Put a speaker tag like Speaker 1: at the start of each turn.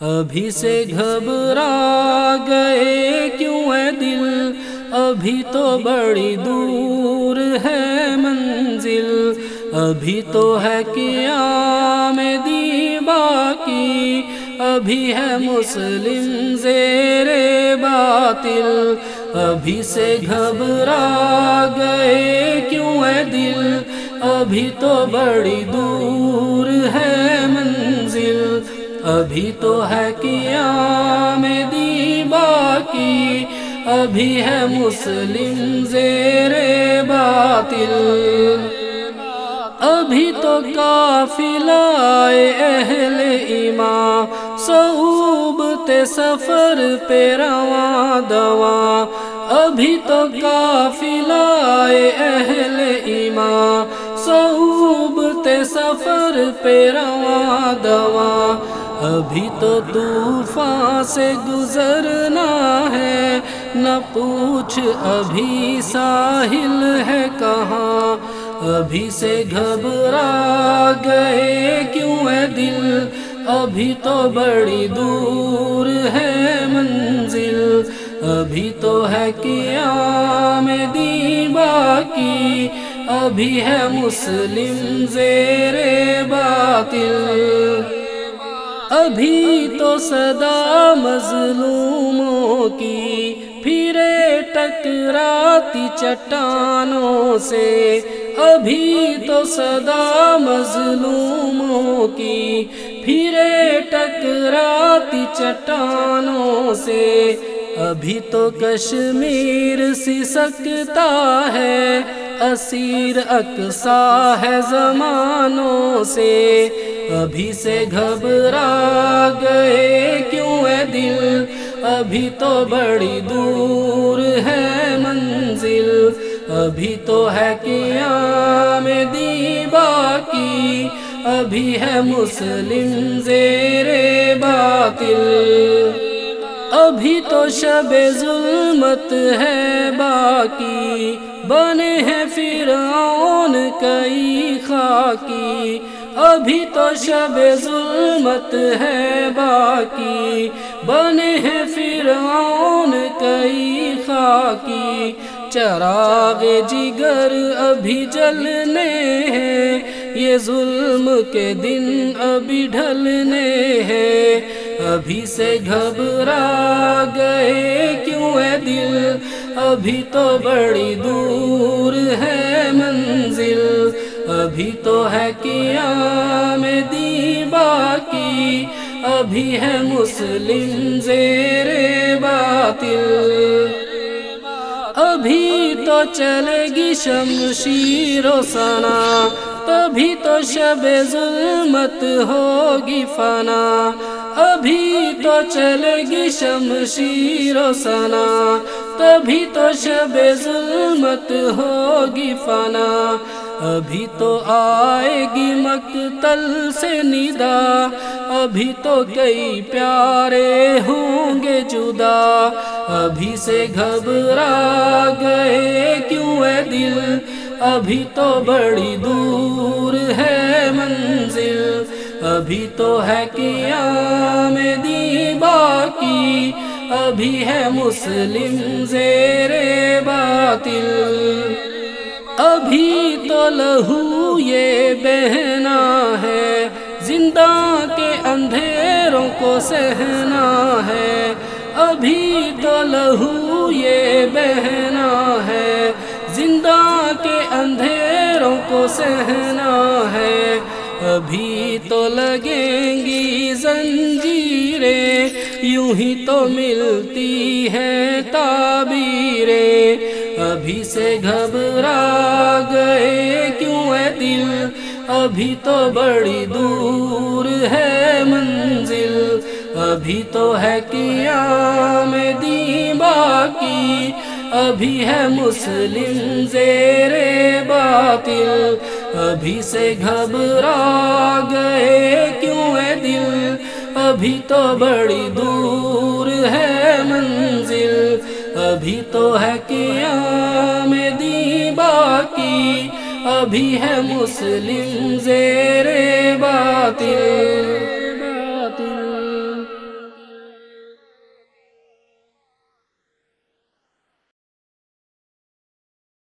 Speaker 1: ابھی سے گھبرا گئے کیوں ہے دل؟ ابھی تو بڑی دور ہے منزل، ابھی تو ہے قیام دی باقی ابھی ہے مسلم زیر باطل۔ ابھی سے گھبرا گئے کیوں ہے دل؟ ابھی تو بڑی دور ہے منزل۔ ابھی تو ہے قیام دی باقی ابھی ہے مسلم زیر باطل۔ ابھی تو قافلہ اہل ایمان صعوبت سفر پہ رواں دواں۔ ابھی تو قافلہ اہل ایمان صعوبت سفر پہ رواں دواں۔ ابھی تو طوفان سے گزرنا ہے، نہ پوچھ ابھی ساحل ہے کہاں۔ ابھی سے گھبرا گئے کیوں ہے دل؟ ابھی تو بڑی دور ہے منزل۔ ابھی تو ہے قیام دی باقی ابھی ہے مسلم زیر باطل۔ ابھی تو صدا مظلوموں کی پھرے ٹکراتی چٹانوں سے۔ ابھی تو صدا مظلوموں کی پھرے ٹکراتی چٹانوں سے۔ ابھی تو کشمیر سی سکتا ہے، اسیر اقسا ہے زمانوں سے۔ ابھی سے گھبرا گئے، کیوں ہے دل؟ ابھی تو بڑی دور ہے منزل، ابھی تو ہے قیام دی باقی ابھی ہے مسلم زیر باطل۔ ابھی تو شب ظلمت ہے باقی، بنے ہیں فرعون کئی خاکی۔ ابھی تو شب ظلمت ہے باقی، بنے ہیں فرعون کئی خاکی۔ چراغ جگر ابھی جلنے ہیں، یہ ظلم کے دن ابھی ڈھلنے ہیں۔ ابھی سے گھبرا گئے، کیوں ہے دل؟ ابھی تو بڑی دور ہے ابھی تو ہے قیام دی باقی؟ ابھی ہے مسلم زیر باطل۔ ابھی تو چلے گی شمشیر و سنا تبھی تو شب ظلمت ہوگی فنا۔ ابھی تو چلے گی شمشیر و سنا تبھی تو شب ظلمت ہوگی فنا۔ ابھی تو آئے گی مقتل سے ندا، ابھی تو کئی پیارے ہوں گے جدا۔ ابھی سے گھبرا گئے کیوں ہے دل؟ ابھی تو بڑی دور ہے منزل۔ ابھی تو ہے قیام دی باقی ابھی ہے مسلم زیر باطل۔ لہو یہ بہنا ہے۔ زندہ کے اندھیروں کو سہنا ہے۔ ابھی تو لہو یہ بہنا ہے۔ زندہ کے اندھیروں کو سہنا ہے۔ ابھی تو لگیں گی زنجیریں۔ یوں ہی تو ملتی ہے تعبیریں۔ ابھی سے گھبرا گئے ابھی تو بڑی دور ہے منزل، ابھی تو ہے قیام دی باقی، ابھی ہے مسلم زیر باطل، ابھی سے گھبرا گئے کیوں ہے دل؟ ابھی تو بڑی دور ہے منزل، ابھی تو ہے قیام دی باقی ابھی ہے مسلم زیر باطل۔